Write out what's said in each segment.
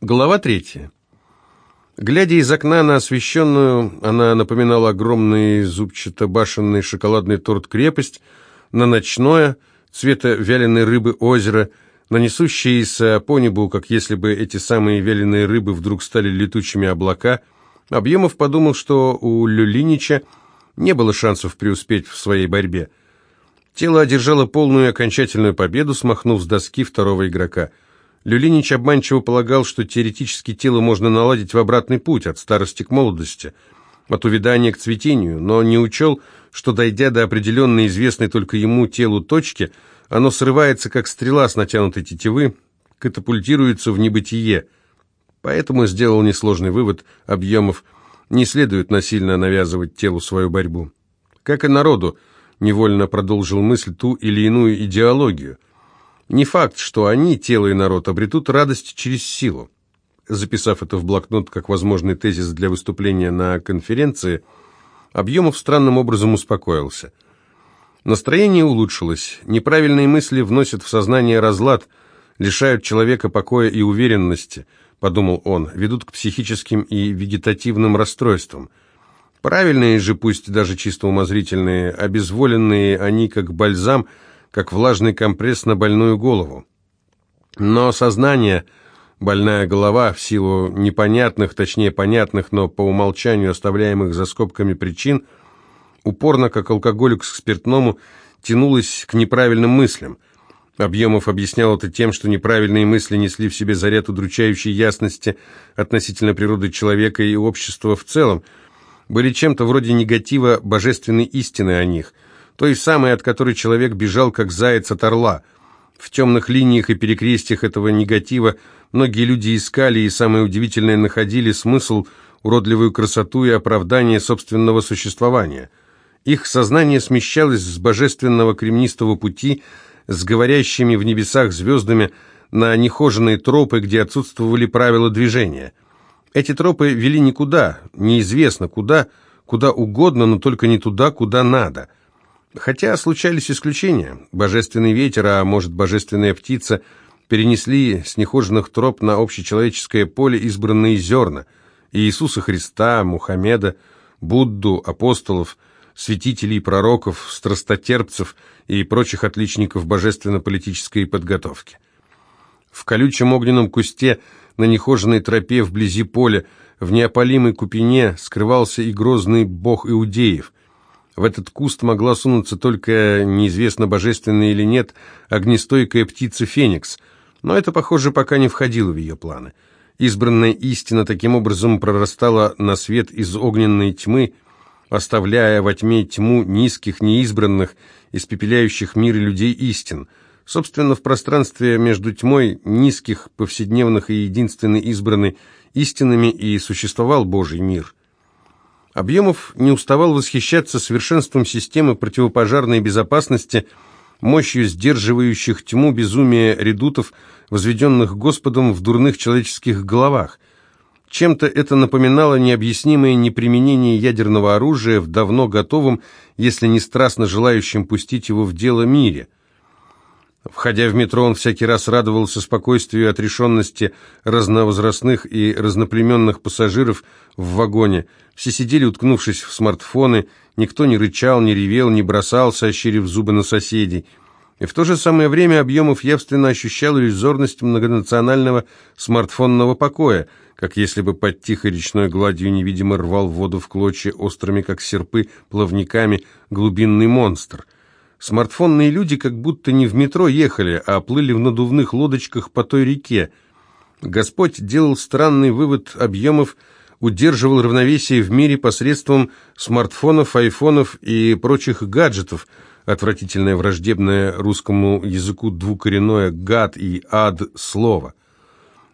Глава третья. Глядя из окна на освещенную, она напоминала огромный зубчато-башенный шоколадный торт-крепость, на ночное, цвета вяленой рыбы озеро, на несущиеся по небу, как если бы эти самые вяленые рыбы вдруг стали летучими облака. Объемов подумал, что у Люлинича не было шансов преуспеть в своей борьбе. Тело одержало полную и окончательную победу, смахнув с доски второго игрока – Люлинич обманчиво полагал, что теоретически тело можно наладить в обратный путь, от старости к молодости, от увядания к цветению, но не учел, что, дойдя до определенной известной только ему телу точки, оно срывается, как стрела с натянутой тетивы, катапультируется в небытие. Поэтому сделал несложный вывод объемов, не следует насильно навязывать телу свою борьбу. Как и народу, невольно продолжил мысль ту или иную идеологию – не факт, что они, тело и народ, обретут радость через силу. Записав это в блокнот как возможный тезис для выступления на конференции, Объемов странным образом успокоился. Настроение улучшилось, неправильные мысли вносят в сознание разлад, лишают человека покоя и уверенности, подумал он, ведут к психическим и вегетативным расстройствам. Правильные же, пусть даже чисто умозрительные, обезволенные они, как бальзам – как влажный компресс на больную голову. Но сознание, больная голова, в силу непонятных, точнее понятных, но по умолчанию оставляемых за скобками причин, упорно, как алкоголик к спиртному, тянулась к неправильным мыслям. Объемов объяснял это тем, что неправильные мысли несли в себе заряд удручающей ясности относительно природы человека и общества в целом, были чем-то вроде негатива божественной истины о них – той самой, от которой человек бежал, как заяц от орла. В темных линиях и перекрестиях этого негатива многие люди искали и, самое удивительное, находили смысл, уродливую красоту и оправдание собственного существования. Их сознание смещалось с божественного кремнистого пути, с говорящими в небесах звездами, на нехоженные тропы, где отсутствовали правила движения. Эти тропы вели никуда, неизвестно куда, куда угодно, но только не туда, куда надо – Хотя случались исключения. Божественный ветер, а может божественная птица, перенесли с нехоженных троп на общечеловеческое поле избранные зерна. Иисуса Христа, Мухаммеда, Будду, апостолов, святителей, пророков, страстотерпцев и прочих отличников божественно-политической подготовки. В колючем огненном кусте на нехоженной тропе вблизи поля в неопалимой купине скрывался и грозный бог иудеев – в этот куст могла сунуться только, неизвестно божественная или нет, огнестойкая птица Феникс, но это, похоже, пока не входило в ее планы. Избранная истина таким образом прорастала на свет из огненной тьмы, оставляя во тьме тьму низких, неизбранных, испепеляющих мир и людей истин. Собственно, в пространстве между тьмой низких, повседневных и единственной избранной истинами и существовал Божий мир. Объемов не уставал восхищаться совершенством системы противопожарной безопасности, мощью сдерживающих тьму безумия редутов, возведенных Господом в дурных человеческих головах. Чем-то это напоминало необъяснимое неприменение ядерного оружия в давно готовом, если не страстно желающем пустить его в дело мире – Входя в метро, он всякий раз радовался спокойствию и отрешенности разновозрастных и разноплеменных пассажиров в вагоне. Все сидели, уткнувшись в смартфоны, никто не рычал, не ревел, не бросался, ощерив зубы на соседей. И в то же самое время Объемов явственно ощущал иллюзорность многонационального смартфонного покоя, как если бы под тихой речной гладью невидимо рвал воду в клочья острыми, как серпы, плавниками глубинный монстр — Смартфонные люди как будто не в метро ехали, а плыли в надувных лодочках по той реке. Господь делал странный вывод объемов, удерживал равновесие в мире посредством смартфонов, айфонов и прочих гаджетов, отвратительное враждебное русскому языку двукоренное «гад» и «ад» слово.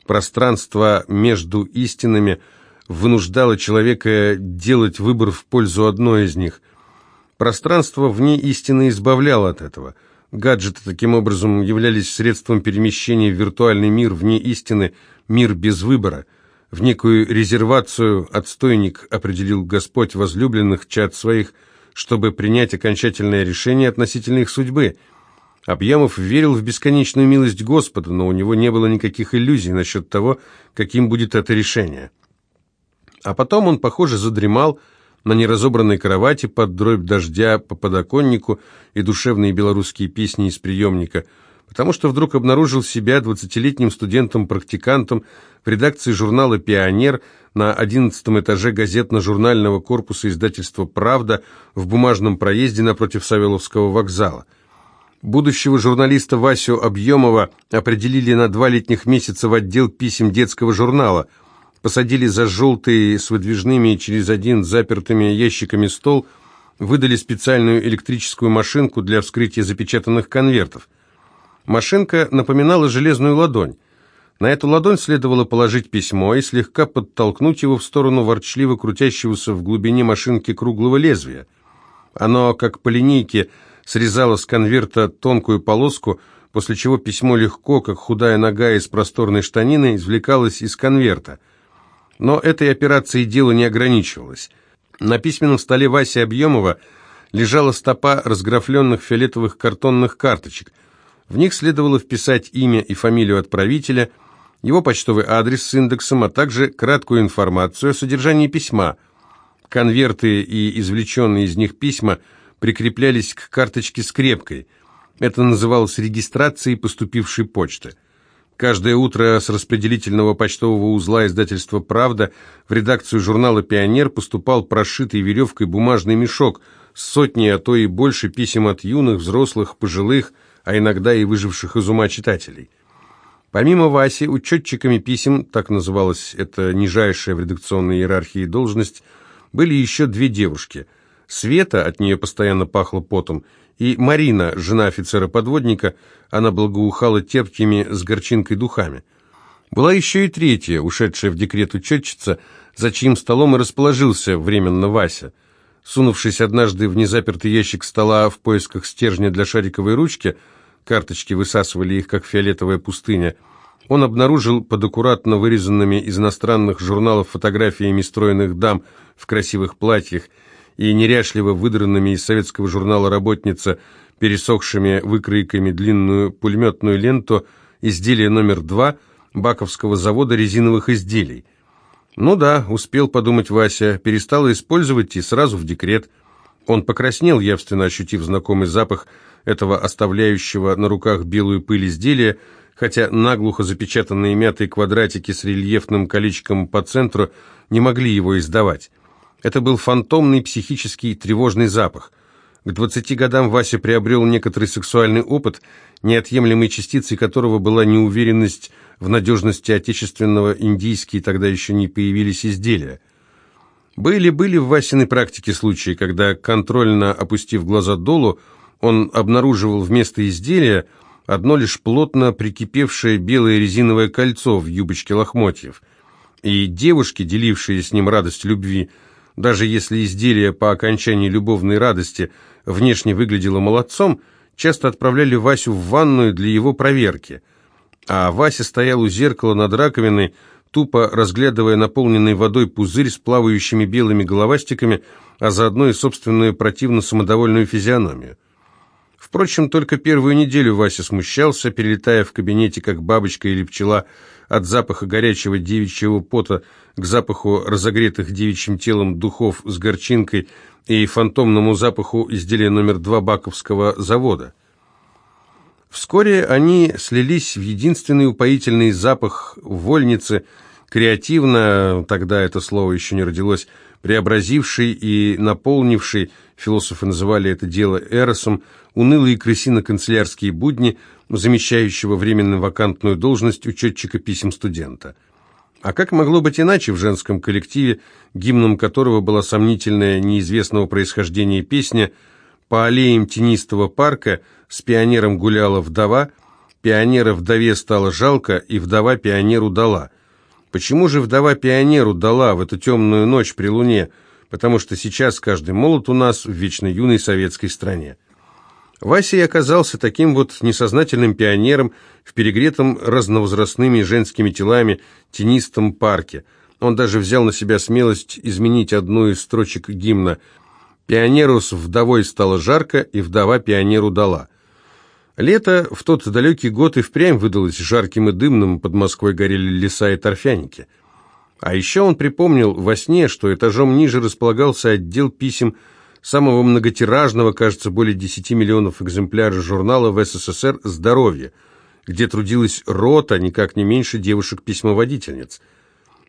Пространство между истинами вынуждало человека делать выбор в пользу одной из них – Пространство вне истины избавляло от этого. Гаджеты таким образом являлись средством перемещения в виртуальный мир вне истины, мир без выбора. В некую резервацию отстойник определил Господь возлюбленных чад своих, чтобы принять окончательное решение относительно их судьбы. Объемов верил в бесконечную милость Господа, но у него не было никаких иллюзий насчет того, каким будет это решение. А потом он, похоже, задремал на неразобранной кровати под дробь дождя по подоконнику и душевные белорусские песни из приемника, потому что вдруг обнаружил себя двадцатилетним студентом-практикантом в редакции журнала «Пионер» на одиннадцатом этаже газетно-журнального корпуса издательства «Правда» в бумажном проезде напротив Савеловского вокзала. Будущего журналиста Васю Объемова определили на два летних месяца в отдел писем детского журнала. Посадили за желтый с выдвижными через один запертыми ящиками стол, выдали специальную электрическую машинку для вскрытия запечатанных конвертов. Машинка напоминала железную ладонь. На эту ладонь следовало положить письмо и слегка подтолкнуть его в сторону ворчливо крутящегося в глубине машинки круглого лезвия. Оно, как по линейке, срезала с конверта тонкую полоску, после чего письмо легко, как худая нога из просторной штанины, извлекалось из конверта. Но этой операцией дело не ограничивалось. На письменном столе Васи Объемова лежала стопа разграфленных фиолетовых картонных карточек. В них следовало вписать имя и фамилию отправителя, его почтовый адрес с индексом, а также краткую информацию о содержании письма. Конверты и извлеченные из них письма – прикреплялись к карточке скрепкой. Это называлось регистрацией поступившей почты. Каждое утро с распределительного почтового узла издательства «Правда» в редакцию журнала «Пионер» поступал прошитый веревкой бумажный мешок с сотней, а то и больше писем от юных, взрослых, пожилых, а иногда и выживших из ума читателей. Помимо Васи, учетчиками писем, так называлась эта нижайшая в редакционной иерархии должность, были еще две девушки – Света, от нее постоянно пахло потом, и Марина, жена офицера-подводника, она благоухала терпкими с горчинкой духами. Была еще и третья, ушедшая в декрет учетчица, за чьим столом и расположился временно Вася. Сунувшись однажды в незапертый ящик стола в поисках стержня для шариковой ручки, карточки высасывали их, как фиолетовая пустыня, он обнаружил под аккуратно вырезанными из иностранных журналов фотографиями стройных дам в красивых платьях и неряшливо выдранными из советского журнала «Работница» пересохшими выкройками длинную пулеметную ленту изделие номер два Баковского завода резиновых изделий. Ну да, успел подумать Вася, перестал использовать и сразу в декрет. Он покраснел, явственно ощутив знакомый запах этого оставляющего на руках белую пыль изделия, хотя наглухо запечатанные мятые квадратики с рельефным колечком по центру не могли его издавать. Это был фантомный психический тревожный запах. К двадцати годам Вася приобрел некоторый сексуальный опыт, неотъемлемой частицей которого была неуверенность в надежности отечественного, индийские тогда еще не появились изделия. Были-были в Васиной практике случаи, когда, контрольно опустив глаза долу, он обнаруживал вместо изделия одно лишь плотно прикипевшее белое резиновое кольцо в юбочке лохмотьев. И девушки, делившие с ним радость любви, даже если изделие по окончании любовной радости внешне выглядело молодцом, часто отправляли Васю в ванную для его проверки. А Вася стоял у зеркала над раковиной, тупо разглядывая наполненный водой пузырь с плавающими белыми головастиками, а заодно и собственную противно самодовольную физиономию. Впрочем, только первую неделю Вася смущался, перелетая в кабинете, как бабочка или пчела, от запаха горячего девичьего пота к запаху разогретых девичьим телом духов с горчинкой и фантомному запаху изделия номер два Баковского завода. Вскоре они слились в единственный упоительный запах вольницы, креативно, тогда это слово еще не родилось, преобразивший и наполнивший, философы называли это дело эросом, унылые крысино-канцелярские будни, замещающего временно вакантную должность учетчика писем студента. А как могло быть иначе в женском коллективе, гимном которого была сомнительная неизвестного происхождения песня «По аллеям тенистого парка с пионером гуляла вдова, пионера вдове стало жалко, и вдова пионеру дала». Почему же вдова пионеру дала в эту темную ночь при луне? Потому что сейчас каждый молот у нас в вечно юной советской стране. Вася и оказался таким вот несознательным пионером в перегретом разновозрастными женскими телами тенистом парке. Он даже взял на себя смелость изменить одну из строчек гимна «Пионеру с вдовой стало жарко, и вдова пионеру дала». Лето в тот далекий год и впрямь выдалось жарким и дымным, под Москвой горели леса и торфяники. А еще он припомнил во сне, что этажом ниже располагался отдел писем самого многотиражного, кажется, более 10 миллионов экземпляров журнала в СССР «Здоровье», где трудилась рота, никак не меньше девушек-письмоводительниц.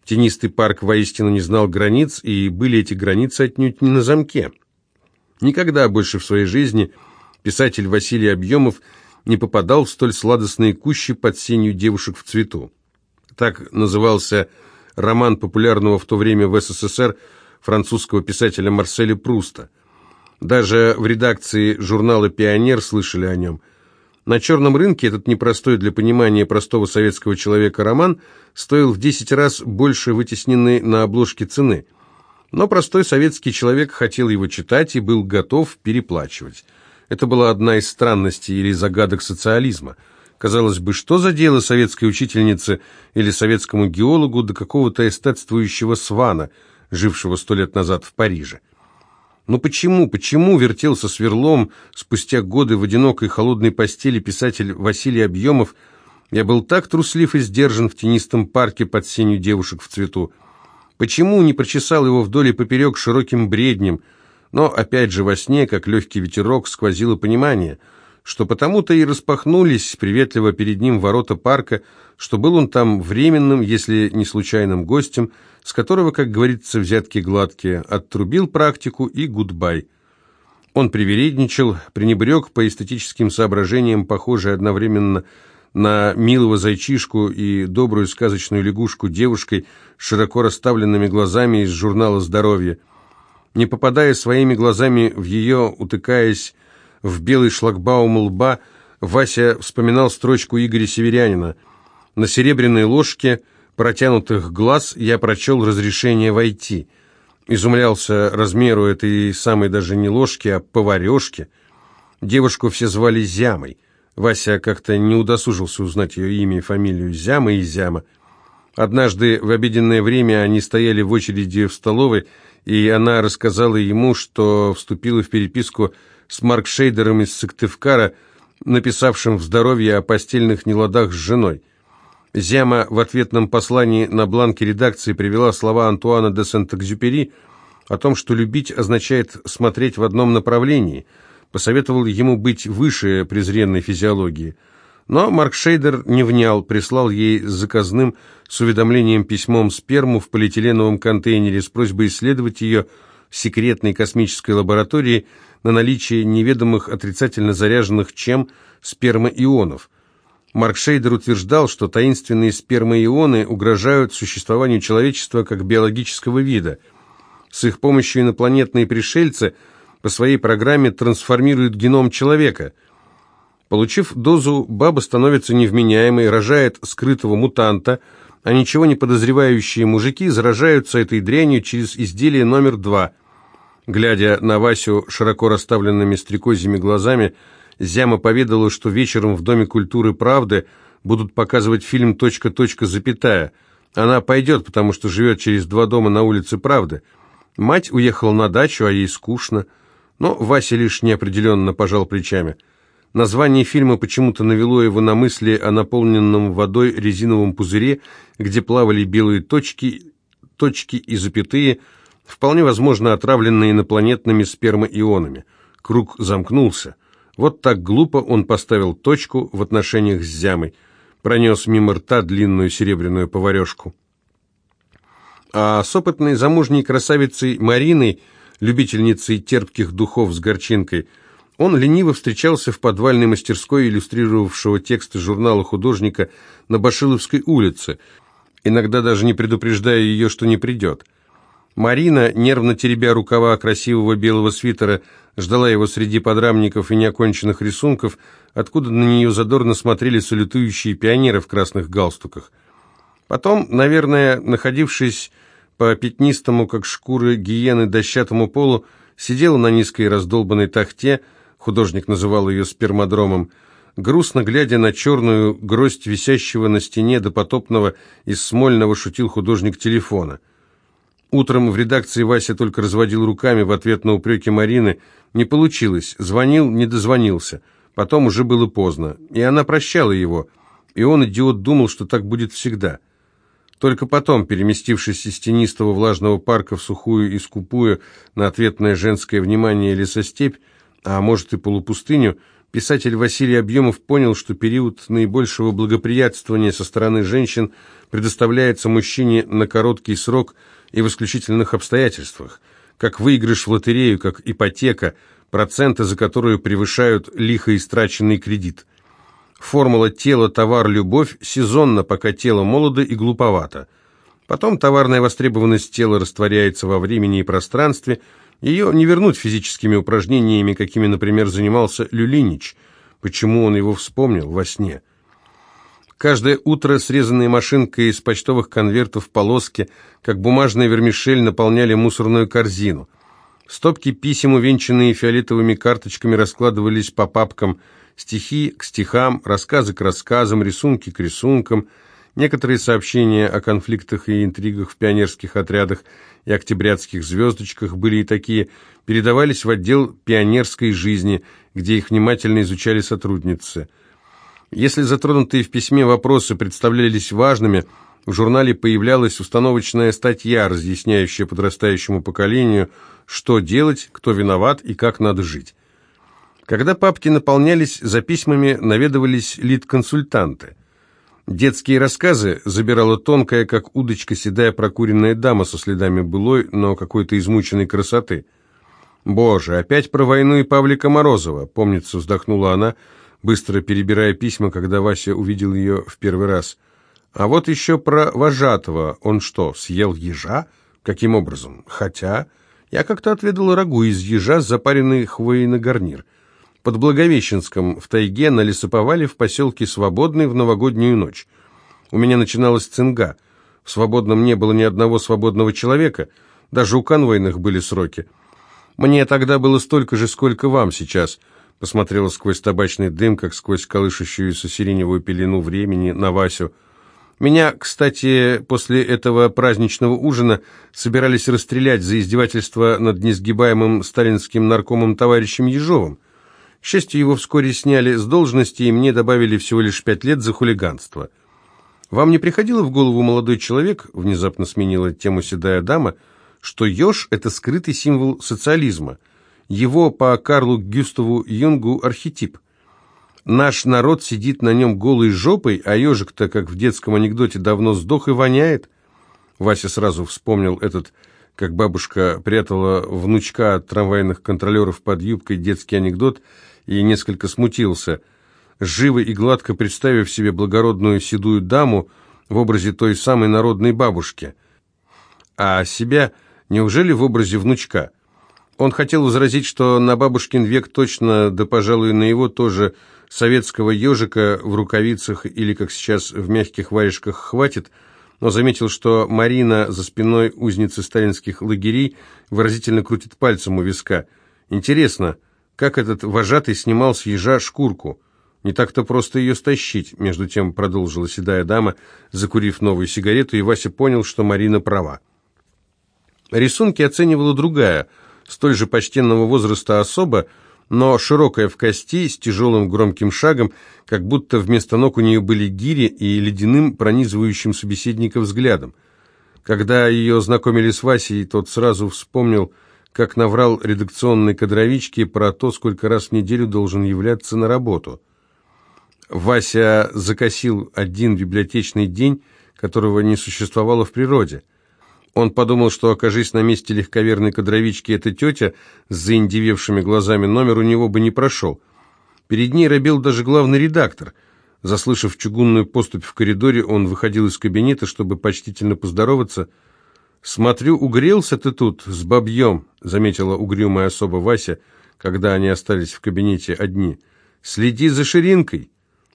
Тенистый парк воистину не знал границ, и были эти границы отнюдь не на замке. Никогда больше в своей жизни писатель Василий Объемов не попадал в столь сладостные кущи под сенью девушек в цвету. Так назывался роман популярного в то время в СССР французского писателя Марселя Пруста. Даже в редакции журнала «Пионер» слышали о нем. На черном рынке этот непростой для понимания простого советского человека роман стоил в 10 раз больше вытесненной на обложке цены. Но простой советский человек хотел его читать и был готов переплачивать. Это была одна из странностей или загадок социализма. Казалось бы, что за дело советской учительнице или советскому геологу до какого-то эстетствующего свана, жившего сто лет назад в Париже? Но почему, почему вертелся сверлом спустя годы в одинокой холодной постели писатель Василий Объемов, я был так труслив и сдержан в тенистом парке под сенью девушек в цвету? Почему не прочесал его вдоль и поперек широким бреднем, но опять же во сне, как легкий ветерок, сквозило понимание, что потому-то и распахнулись приветливо перед ним ворота парка, что был он там временным, если не случайным гостем, с которого, как говорится, взятки гладкие, оттрубил практику и гудбай. Он привередничал, пренебрег по эстетическим соображениям, похожий одновременно на милого зайчишку и добрую сказочную лягушку девушкой с широко расставленными глазами из журнала «Здоровье», не попадая своими глазами в ее, утыкаясь в белый шлагбаум лба, Вася вспоминал строчку Игоря Северянина. «На серебряной ложке протянутых глаз я прочел разрешение войти». Изумлялся размеру этой самой даже не ложки, а поварешки. Девушку все звали Зямой. Вася как-то не удосужился узнать ее имя и фамилию Зяма и Зяма. Однажды в обеденное время они стояли в очереди в столовой, и она рассказала ему, что вступила в переписку с Марк Шейдером из Сыктывкара, написавшим в «Здоровье» о постельных неладах с женой. Зяма в ответном послании на бланке редакции привела слова Антуана де Сент-Экзюпери о том, что любить означает смотреть в одном направлении, посоветовал ему быть выше презренной физиологии – но Марк Шейдер не внял, прислал ей заказным с уведомлением письмом сперму в полиэтиленовом контейнере с просьбой исследовать ее в секретной космической лаборатории на наличие неведомых отрицательно заряженных чем спермоионов. Марк Шейдер утверждал, что таинственные спермоионы угрожают существованию человечества как биологического вида. С их помощью инопланетные пришельцы по своей программе трансформируют геном человека – Получив дозу, баба становится невменяемой, рожает скрытого мутанта, а ничего не подозревающие мужики заражаются этой дрянью через изделие номер два. Глядя на Васю широко расставленными стрекозьими глазами, Зяма поведала, что вечером в Доме культуры «Правды» будут показывать фильм «Точка, точка, запятая». Она пойдет, потому что живет через два дома на улице Правды. Мать уехала на дачу, а ей скучно. Но Вася лишь неопределенно пожал плечами – Название фильма почему-то навело его на мысли о наполненном водой резиновом пузыре, где плавали белые точки, точки и запятые, вполне возможно отравленные инопланетными спермоионами. Круг замкнулся. Вот так глупо он поставил точку в отношениях с Зямой, пронес мимо рта длинную серебряную поварешку. А с опытной замужней красавицей Мариной, любительницей терпких духов с горчинкой – он лениво встречался в подвальной мастерской иллюстрировавшего тексты журнала художника на Башиловской улице, иногда даже не предупреждая ее, что не придет. Марина, нервно теребя рукава красивого белого свитера, ждала его среди подрамников и неоконченных рисунков, откуда на нее задорно смотрели салютующие пионеры в красных галстуках. Потом, наверное, находившись по пятнистому, как шкуры гиены, дощатому полу, сидела на низкой раздолбанной тахте, художник называл ее спермодромом, грустно глядя на черную гроздь висящего на стене допотопного из Смольного шутил художник телефона. Утром в редакции Вася только разводил руками в ответ на упреки Марины. Не получилось, звонил, не дозвонился. Потом уже было поздно, и она прощала его, и он, идиот, думал, что так будет всегда. Только потом, переместившись из тенистого влажного парка в сухую и скупую на ответное женское внимание лесостепь, а может и полупустыню, писатель Василий Объемов понял, что период наибольшего благоприятствования со стороны женщин предоставляется мужчине на короткий срок и в исключительных обстоятельствах, как выигрыш в лотерею, как ипотека, проценты за которую превышают лихо истраченный кредит. Формула «тело, товар, любовь» сезонно, пока тело молодо и глуповато. Потом товарная востребованность тела растворяется во времени и пространстве – ее не вернуть физическими упражнениями, какими, например, занимался Люлинич. Почему он его вспомнил во сне? Каждое утро срезанные машинкой из почтовых конвертов полоски, как бумажная вермишель, наполняли мусорную корзину. Стопки писем, увенчанные фиолетовыми карточками, раскладывались по папкам. Стихи к стихам, рассказы к рассказам, рисунки к рисункам. Некоторые сообщения о конфликтах и интригах в пионерских отрядах и октябрятских звездочках были и такие, передавались в отдел пионерской жизни, где их внимательно изучали сотрудницы. Если затронутые в письме вопросы представлялись важными, в журнале появлялась установочная статья, разъясняющая подрастающему поколению, что делать, кто виноват и как надо жить. Когда папки наполнялись, за письмами наведывались лид-консультанты – Детские рассказы забирала тонкая, как удочка, седая прокуренная дама со следами былой, но какой-то измученной красоты. «Боже, опять про войну и Павлика Морозова!» — помнится, вздохнула она, быстро перебирая письма, когда Вася увидел ее в первый раз. «А вот еще про вожатого. Он что, съел ежа? Каким образом? Хотя...» Я как-то отведала рагу из ежа, запаренный хвойный гарнир. Под Благовещенском, в тайге, на лесоповале в поселке Свободный в новогоднюю ночь. У меня начиналась цинга. В Свободном не было ни одного свободного человека, даже у конвойных были сроки. Мне тогда было столько же, сколько вам сейчас. Посмотрела сквозь табачный дым, как сквозь колышущуюся сиреневую пелену времени на Васю. Меня, кстати, после этого праздничного ужина собирались расстрелять за издевательство над несгибаемым сталинским наркомом товарищем Ежовым. К счастью, его вскоре сняли с должности, и мне добавили всего лишь пять лет за хулиганство. Вам не приходило в голову, молодой человек, внезапно сменила тему седая дама, что еж – это скрытый символ социализма. Его по Карлу Гюставу Юнгу архетип. Наш народ сидит на нем голой жопой, а ежик-то, как в детском анекдоте, давно сдох и воняет. Вася сразу вспомнил этот, как бабушка прятала внучка от трамвайных контролеров под юбкой, детский анекдот – и несколько смутился. Живо и гладко представив себе благородную седую даму в образе той самой народной бабушки. А себя неужели в образе внучка? Он хотел возразить, что на бабушкин век точно, да, пожалуй, на его тоже советского ежика в рукавицах или, как сейчас, в мягких варежках хватит, но заметил, что Марина за спиной узницы сталинских лагерей выразительно крутит пальцем у виска. Интересно, как этот вожатый снимал с ежа шкурку. Не так-то просто ее стащить, между тем продолжила седая дама, закурив новую сигарету, и Вася понял, что Марина права. Рисунки оценивала другая, столь же почтенного возраста особа, но широкая в кости, с тяжелым громким шагом, как будто вместо ног у нее были гири и ледяным, пронизывающим собеседника взглядом. Когда ее знакомили с Васей, тот сразу вспомнил, как наврал редакционной кадровичке про то, сколько раз в неделю должен являться на работу. Вася закосил один библиотечный день, которого не существовало в природе. Он подумал, что, окажись на месте легковерной кадровички эта тетя с заиндевевшими глазами, номер у него бы не прошел. Перед ней робил даже главный редактор. Заслышав чугунную поступь в коридоре, он выходил из кабинета, чтобы почтительно поздороваться – «Смотрю, угрелся ты тут с бабьем», — заметила угрюмая особа Вася, когда они остались в кабинете одни. «Следи за ширинкой».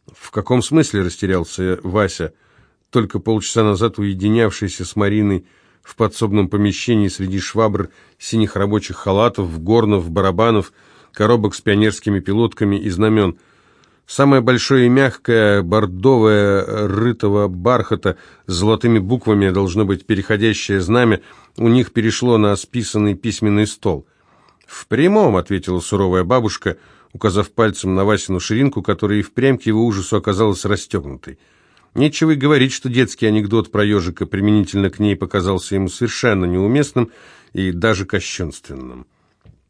«В каком смысле?» — растерялся Вася, только полчаса назад уединявшийся с Мариной в подсобном помещении среди швабр, синих рабочих халатов, горнов, барабанов, коробок с пионерскими пилотками и знамен — Самое большое и мягкое, бордовое, рытого бархата с золотыми буквами, должно быть переходящее знамя, у них перешло на списанный письменный стол. «В прямом», — ответила суровая бабушка, указав пальцем на Васину ширинку, которая и впрямь к его ужасу оказалась расстегнутой. Нечего и говорить, что детский анекдот про ежика применительно к ней показался ему совершенно неуместным и даже кощунственным.